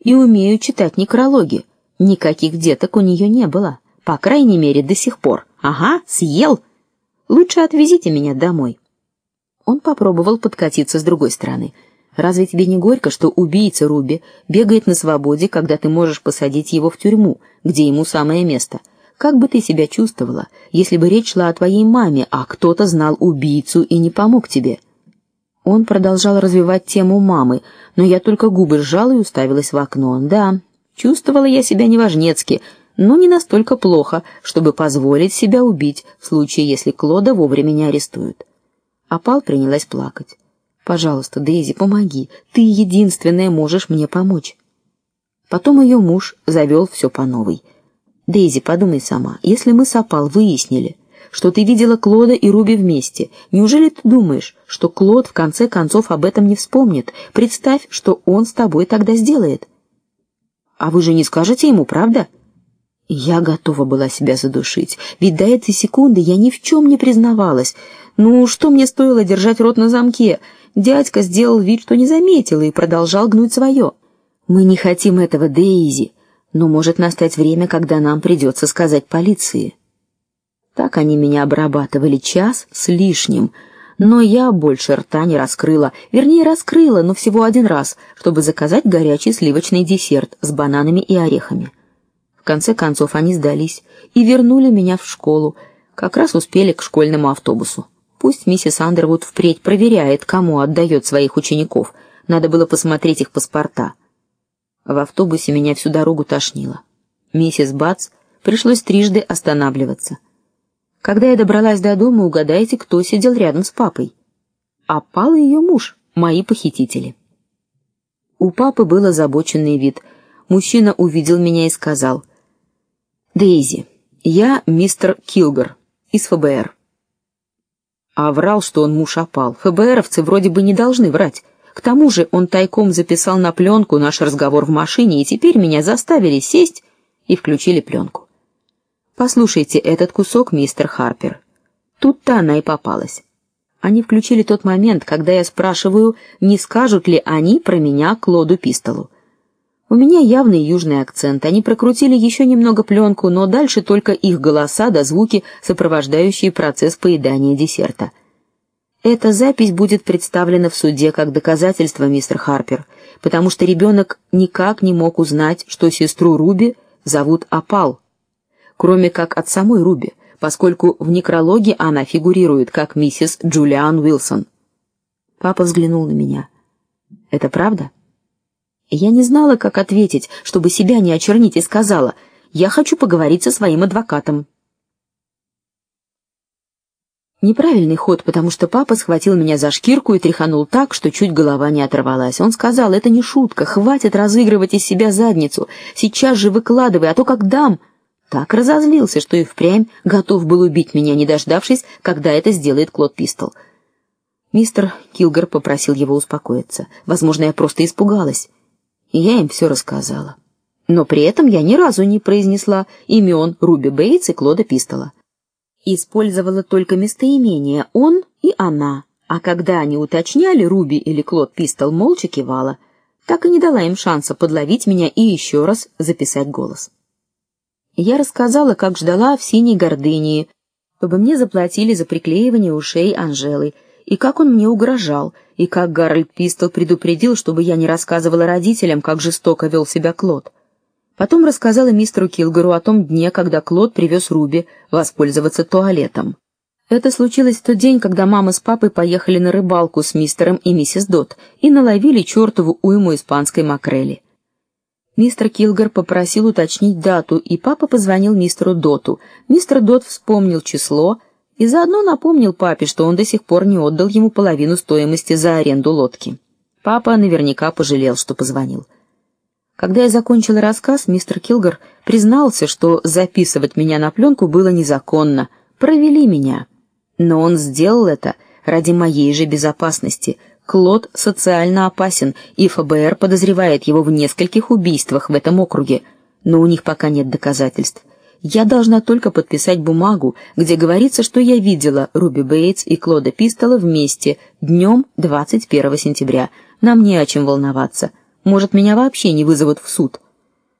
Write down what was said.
и умею читать некрологи. Никаких деток у нее не было, по крайней мере, до сих пор. Ага, съел. Лучше отвезите меня домой. Он попробовал подкатиться с другой стороны. Разве тебе не горько, что убийца Руби бегает на свободе, когда ты можешь посадить его в тюрьму, где ему самое место? Как бы ты себя чувствовала, если бы речь шла о твоей маме, а кто-то знал убийцу и не помог тебе? Он продолжал развивать тему мамы, но я только губы сжала и уставилась в окно. Да, чувствовала я себя неважнецки, но не настолько плохо, чтобы позволить себя убить в случае, если Клода вовремя не арестуют. А Пал принялась плакать. Пожалуйста, Дейзи, помоги. Ты единственная можешь мне помочь. Потом ее муж завел все по новой. Дейзи, подумай сама. Если мы с Апал выяснили, что ты видела Клода и Руби вместе, неужели ты думаешь, что Клод в конце концов об этом не вспомнит? Представь, что он с тобой тогда сделает. А вы же не скажете ему, правда? Я готова была себя задушить, ведь до этой секунды я ни в чем не признавалась. Ну, что мне стоило держать рот на замке? Дядька сделал вид, что не заметил и продолжал гнуть свое. Мы не хотим этого, Дейзи, но может настать время, когда нам придется сказать полиции. Так они меня обрабатывали час с лишним, но я больше рта не раскрыла, вернее, раскрыла, но всего один раз, чтобы заказать горячий сливочный десерт с бананами и орехами. В конце концов они сдались и вернули меня в школу. Как раз успели к школьному автобусу. Пусть миссис Андервуд впредь проверяет, кому отдает своих учеников. Надо было посмотреть их паспорта. В автобусе меня всю дорогу тошнило. Миссис Бац пришлось трижды останавливаться. Когда я добралась до дома, угадайте, кто сидел рядом с папой. А пал ее муж, мои похитители. У папы был озабоченный вид. Мужчина увидел меня и сказал: "Дейзи, я мистер Килгар из ФБР". А врал, что он муж опал. ФБРовцы вроде бы не должны врать. К тому же он тайком записал на пленку наш разговор в машине, и теперь меня заставили сесть и включили пленку. Послушайте этот кусок, мистер Харпер. Тут-то она и попалась. Они включили тот момент, когда я спрашиваю, не скажут ли они про меня Клоду Пистолу. У меня явный южный акцент. Они прокрутили еще немного пленку, но дальше только их голоса да звуки, сопровождающие процесс поедания десерта. Эта запись будет представлена в суде как доказательство, мистер Харпер, потому что ребенок никак не мог узнать, что сестру Руби зовут Апал кроме как от самой Руби, поскольку в некрологе она фигурирует как миссис Джулиан Уилсон. Папа взглянул на меня. Это правда? Я не знала, как ответить, чтобы себя не очернить, и сказала: "Я хочу поговорить со своим адвокатом". Неправильный ход, потому что папа схватил меня за шкирку и тряханул так, что чуть голова не оторвалась. Он сказал: "Это не шутка, хватит разыгрывать из себя задницу. Сейчас же выкладывай, а то как дам" так разозлился, что и впрямь готов был убить меня, не дождавшись, когда это сделает Клод Пистол. Мистер Килгар попросил его успокоиться. Возможно, я просто испугалась. И я им все рассказала. Но при этом я ни разу не произнесла имен Руби Бейтс и Клода Пистола. Использовала только местоимения он и она. А когда они уточняли Руби или Клод Пистол, молча кивала. Так и не дала им шанса подловить меня и еще раз записать голос. Я рассказала, как ждала в синей гордынии, чтобы мне заплатили за приклеивание ушей Анжелы, и как он мне угрожал, и как Гарольд Пистол предупредил, чтобы я не рассказывала родителям, как жестоко вел себя Клод. Потом рассказала мистеру Килгару о том дне, когда Клод привез Руби воспользоваться туалетом. Это случилось в тот день, когда мама с папой поехали на рыбалку с мистером и миссис Дот и наловили чертову уйму испанской макрели. Мистер Килгар попросил уточнить дату, и папа позвонил мистеру Доту. Мистер Дот вспомнил число и заодно напомнил папе, что он до сих пор не отдал ему половину стоимости за аренду лодки. Папа наверняка пожалел, что позвонил. Когда я закончила рассказ, мистер Килгар признался, что записывать меня на пленку было незаконно. Провели меня. Но он сделал это ради моей же безопасности, Клод социально опасен, и ФБР подозревает его в нескольких убийствах в этом округе, но у них пока нет доказательств. Я должна только подписать бумагу, где говорится, что я видела Руби Бейтс и Клода Пистола вместе днем 21 сентября. Нам не о чем волноваться. Может, меня вообще не вызовут в суд.